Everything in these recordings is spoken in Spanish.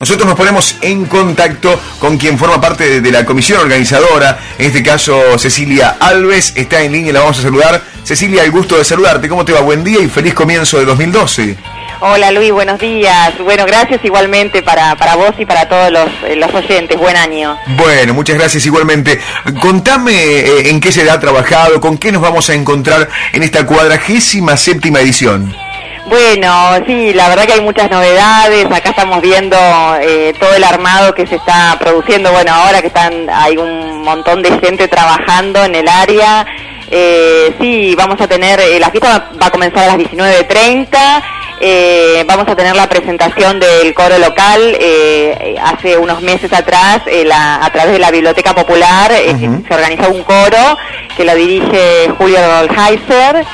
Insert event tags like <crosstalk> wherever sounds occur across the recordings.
Nosotros nos ponemos en contacto con quien forma parte de la comisión organizadora, en este caso Cecilia Alves, está en línea, la vamos a saludar. Cecilia, el gusto de saludarte, ¿cómo te va? Buen día y feliz comienzo de 2012. Hola Luis, buenos días. Bueno, gracias igualmente para, para vos y para todos los, eh, los oyentes. Buen año. Bueno, muchas gracias igualmente. Contame eh, en qué se ha trabajado, con qué nos vamos a encontrar en esta cuadragésima séptima edición. Bueno, sí, la verdad que hay muchas novedades. Acá estamos viendo eh, todo el armado que se está produciendo. Bueno, ahora que están hay un montón de gente trabajando en el área. Eh, sí, vamos a tener, eh, la fiesta va a comenzar a las 19.30. Eh, vamos a tener la presentación del coro local hace unos meses atrás a través de la Biblioteca Popular se organizó un coro que lo dirige Julio Dolheiser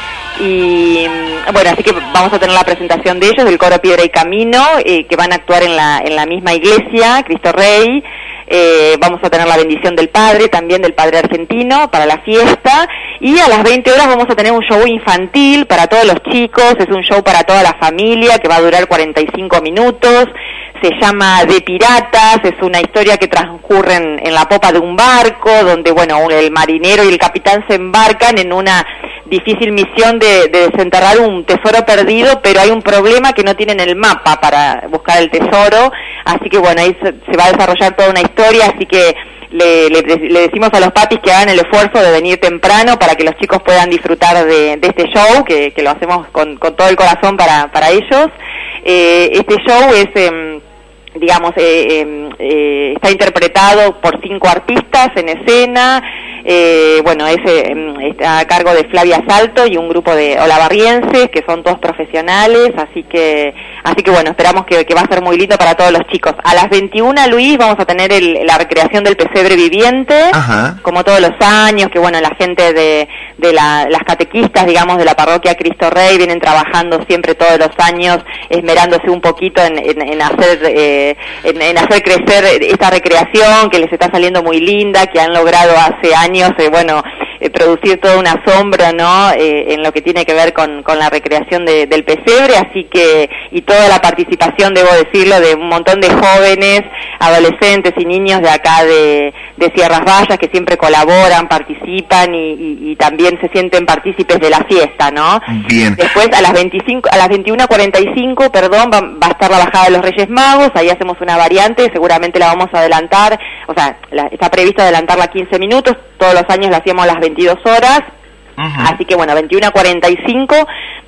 y bueno, así que vamos a tener la presentación de ellos, del coro Piedra y Camino, eh, que van a actuar en la, en la misma iglesia, Cristo Rey. Eh, vamos a tener la bendición del Padre, también del Padre argentino, para la fiesta. Y a las 20 horas vamos a tener un show infantil para todos los chicos, es un show para toda la familia que va a durar 45 minutos se llama De Piratas, es una historia que transcurre en, la popa de un barco, donde, bueno, el marinero y el capitán se embarcan en una difícil misión de, desenterrar un tesoro perdido, pero hay un problema que no tienen el mapa para buscar el tesoro, así que bueno, ahí se, va a desarrollar toda una historia, así que le, decimos a los papis que hagan el esfuerzo de venir temprano para que los chicos puedan disfrutar de, este show, que, lo hacemos con, todo el corazón para, para ellos. Eh, este show es... Em, digamos, eh, em, eh, está interpretado por cinco artistas en escena, eh, bueno, ese em, está a cargo de Flavia Salto y un grupo de olavarrienses que son todos profesionales, así que, así que bueno, esperamos que, va a ser muy lindo para todos los chicos. A las 21, Luis, vamos a tener la recreación del pesebre viviente, como todos los años, que bueno, la gente de, de las catequistas, digamos, de la parroquia Cristo Rey vienen trabajando siempre todos los años, esmerándose un poquito en, en, hacer, eh, en, hacer crecer esta recreación que les está saliendo muy linda, que han logrado hace años, eh, bueno, eh, producir toda una sombra, ¿no? Eh, en lo que tiene que ver con, con la recreación del pesebre, así que, y toda la participación, debo decirlo, de un montón de jóvenes, adolescentes y niños de acá de, de Sierras Vallas que siempre colaboran, participan y, también se sienten partícipes de la fiesta, ¿no? Bien. Después a las 25, a las 21.45, perdón, va, va, a estar la bajada de los Reyes Magos, ahí hacemos una variante, seguramente la vamos a adelantar, o sea, está previsto adelantarla 15 minutos, todos los años la hacíamos a las 22 horas. Así que bueno, 21 a 45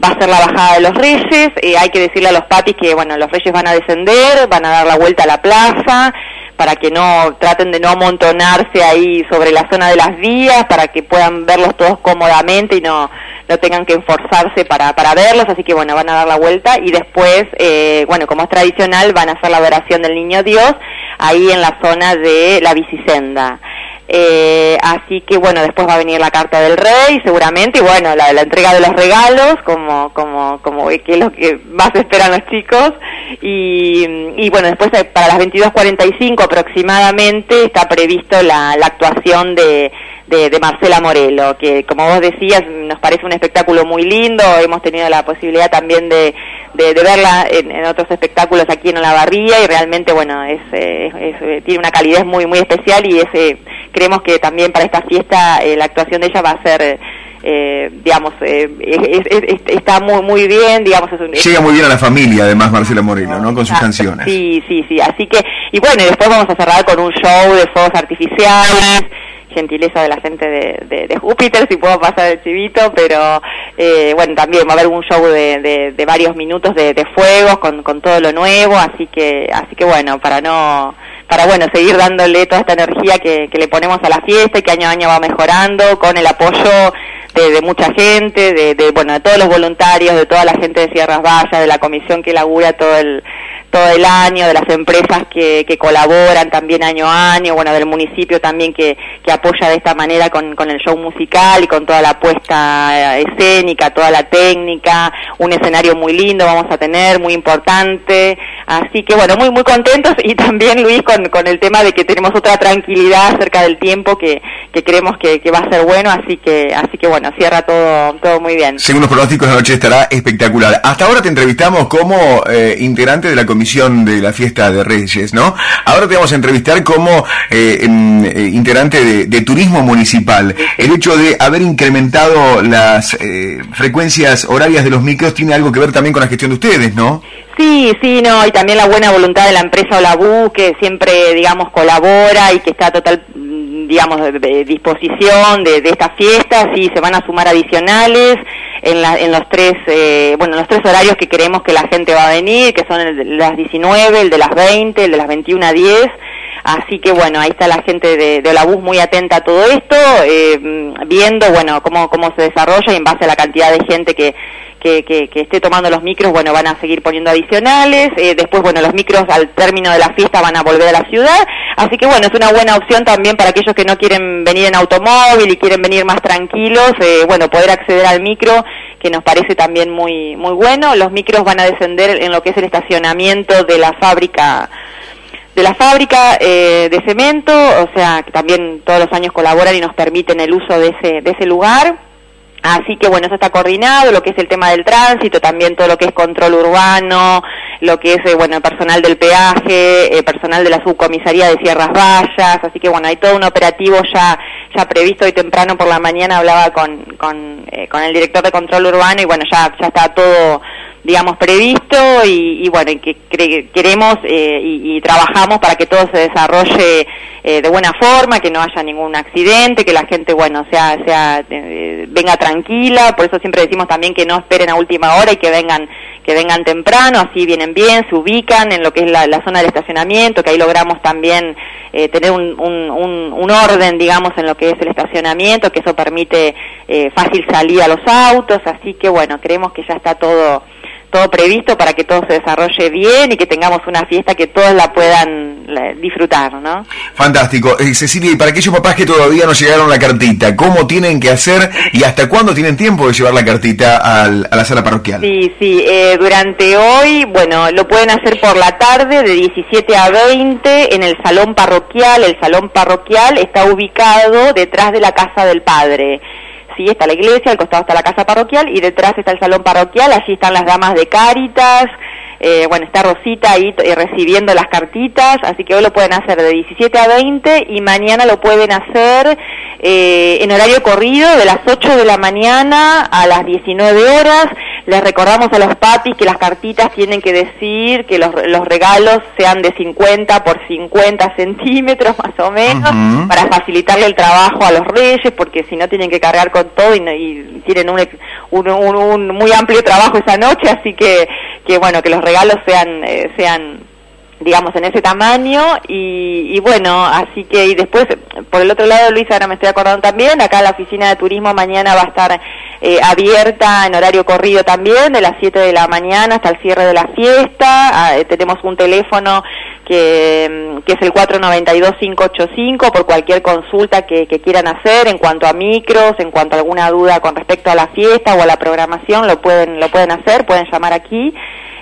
va a ser la bajada de los reyes. Eh, hay que decirle a los papis que bueno, los reyes van a descender, van a dar la vuelta a la plaza para que no traten de no amontonarse ahí sobre la zona de las vías, para que puedan verlos todos cómodamente y no, no tengan que esforzarse para, para verlos. Así que bueno, van a dar la vuelta y después, eh, bueno, como es tradicional, van a hacer la adoración del Niño Dios ahí en la zona de la bicisenda. Eh, así que bueno, después va a venir la carta del rey, seguramente, y bueno, la, la entrega de los regalos, como, como, como que es lo que más esperan los chicos. Y, y bueno, después eh, para las 22.45 aproximadamente está previsto la, la actuación de, de, Marcela Morelo, que como vos decías, nos parece un espectáculo muy lindo, hemos tenido la posibilidad también de, verla en, otros espectáculos aquí en Olavarría y realmente, bueno, es, eh, tiene una calidez muy, muy especial y ese creemos que también para esta fiesta eh, la actuación de ella va a ser eh, digamos, eh, está muy muy bien, digamos. Llega muy bien a la familia, además, Marcela Moreno, ¿no? Con sus canciones. Sí, sí, sí. Así que, y bueno, y después vamos a cerrar con un show de fuegos artificiales, gentileza de la gente de, de, Júpiter, si puedo pasar el chivito, pero eh, bueno, también va a haber un show de, de varios minutos de, fuegos con, con todo lo nuevo, así que, así que bueno, para no para bueno seguir dándole toda esta energía que, que, le ponemos a la fiesta y que año a año va mejorando con el apoyo de, mucha gente, de, bueno de todos los voluntarios, de toda la gente de Sierras Vallas, de la comisión que labura todo el todo el año, de las empresas que, que colaboran también año a año, bueno, del municipio también que, que apoya de esta manera con, con el show musical y con toda la puesta escénica, toda la técnica, un escenario muy lindo vamos a tener, muy importante, así que bueno, muy muy contentos y también Luis con, con el tema de que tenemos otra tranquilidad acerca del tiempo que, que creemos que, que va a ser bueno, así que, así que bueno, bueno, cierra todo, todo muy bien. Según los pronósticos, la noche estará espectacular. Hasta ahora te entrevistamos como eh, integrante de la comisión de la fiesta de Reyes, ¿no? Ahora te vamos a entrevistar como eh, eh, integrante de, de, turismo municipal. El hecho de haber incrementado las frecuencias horarias de los micros tiene algo que ver también con la gestión de ustedes, ¿no? Sí, sí, no, y también la buena voluntad de la empresa Olabu, que siempre, digamos, colabora y que está total, digamos, de, disposición de, de estas fiestas, y se van a sumar adicionales en, la, en los tres, eh, bueno, los tres horarios que queremos que la gente va a venir, que son el de las 19, el de las 20, el de las 21 a 10, Así que bueno, ahí está la gente de, de muy atenta a todo esto, eh, viendo bueno cómo, cómo se desarrolla y en base a la cantidad de gente que, que, esté tomando los micros, bueno, van a seguir poniendo adicionales. Eh, después, bueno, los micros al término de la fiesta van a volver a la ciudad. Así que, bueno, es una buena opción también para aquellos que no quieren venir en automóvil y quieren venir más tranquilos, eh, bueno, poder acceder al micro, que nos parece también muy, muy bueno. Los micros van a descender en lo que es el estacionamiento de la fábrica de la fábrica eh, de cemento, o sea, que también todos los años colaboran y nos permiten el uso de ese, de ese lugar. Así que bueno, eso está coordinado, lo que es el tema del tránsito, también todo lo que es control urbano, lo que es, eh, bueno, personal del peaje, eh, personal de la subcomisaría de Sierras Vallas, así que bueno, hay todo un operativo ya, ya previsto. Hoy temprano por la mañana, hablaba con, con, con el director de control urbano y bueno, ya, ya está todo digamos, previsto y, bueno, que queremos eh, y, trabajamos para que todo se desarrolle eh, de buena forma, que no haya ningún accidente, que la gente, bueno, sea, sea, eh, venga tranquila, por eso siempre decimos también que no esperen a última hora y que vengan, que vengan temprano, así vienen bien, se ubican en lo que es la, zona del estacionamiento, que ahí logramos también tener un, un, un, orden, digamos, en lo que es el estacionamiento, que eso permite fácil salir a los autos, así que bueno, creemos que ya está todo todo previsto para que todo se desarrolle bien y que tengamos una fiesta que todos la puedan disfrutar, ¿no? Fantástico. Eh, Cecilia, y para aquellos papás que todavía no llegaron la cartita, ¿cómo tienen que hacer y hasta cuándo tienen tiempo de llevar la cartita al, a la sala parroquial? Sí, sí, eh, durante hoy, bueno, lo pueden hacer por la tarde de 17 a 20 en el salón parroquial. El salón parroquial está ubicado detrás de la casa del padre sí está la iglesia, al costado está la casa parroquial y detrás está el salón parroquial, allí están las damas de Cáritas, eh, bueno, está Rosita ahí eh, recibiendo las cartitas, así que hoy lo pueden hacer de 17 a 20 y mañana lo pueden hacer eh, en horario corrido de las 8 de la mañana a las 19 horas. Les recordamos a los papis que las cartitas tienen que decir que los, los regalos sean de 50 por 50 centímetros <laughs> más o menos para facilitarle el trabajo a los reyes porque si no tienen que cargar con todo y, y tienen un, un, un, muy amplio trabajo esa noche, así que, que bueno, que los regalos sean, eh, sean digamos, en ese tamaño y, y, bueno, así que y después, por el otro lado, Luis, ahora me estoy acordando también, acá la oficina de turismo mañana va a estar eh, abierta en horario corrido también, de las 7 de la mañana hasta el cierre de la fiesta, ah, eh, tenemos un teléfono que, mm, que es el 492-585 por cualquier consulta que, que quieran hacer en cuanto a micros, en cuanto a alguna duda con respecto a la fiesta o a la programación, lo pueden, lo pueden hacer, pueden llamar aquí.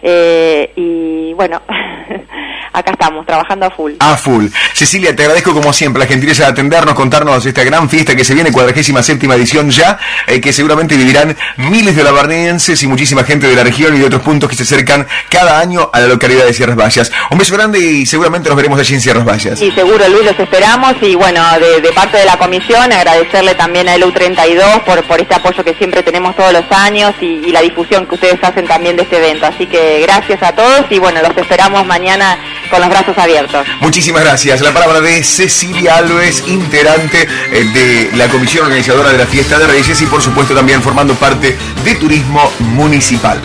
Eh, y bueno, <laughs> acá estamos, trabajando a full. A full. Cecilia, te agradezco como siempre la gentileza de atendernos, contarnos esta gran fiesta que se viene, cuadragésima séptima edición ya, eh, que seguramente vivirán miles de labarnienses y muchísima gente de la región y de otros puntos que se acercan cada año a la localidad de Sierras Vallas. Un beso grande y seguramente nos veremos allí en Sierras Vallas. Sí, seguro, Luis, los esperamos y bueno, de, parte de la comisión agradecerle también a EU32 por, por este apoyo que siempre tenemos todos los años y, y la difusión que ustedes hacen también de este evento. Así que gracias a todos y bueno, los esperamos mañana con los brazos abiertos. Muchísimas gracias. La palabra de Cecilia Alves, integrante eh, de la comisión organizadora de la fiesta de Reyes y por supuesto también formando parte de Turismo Municipal.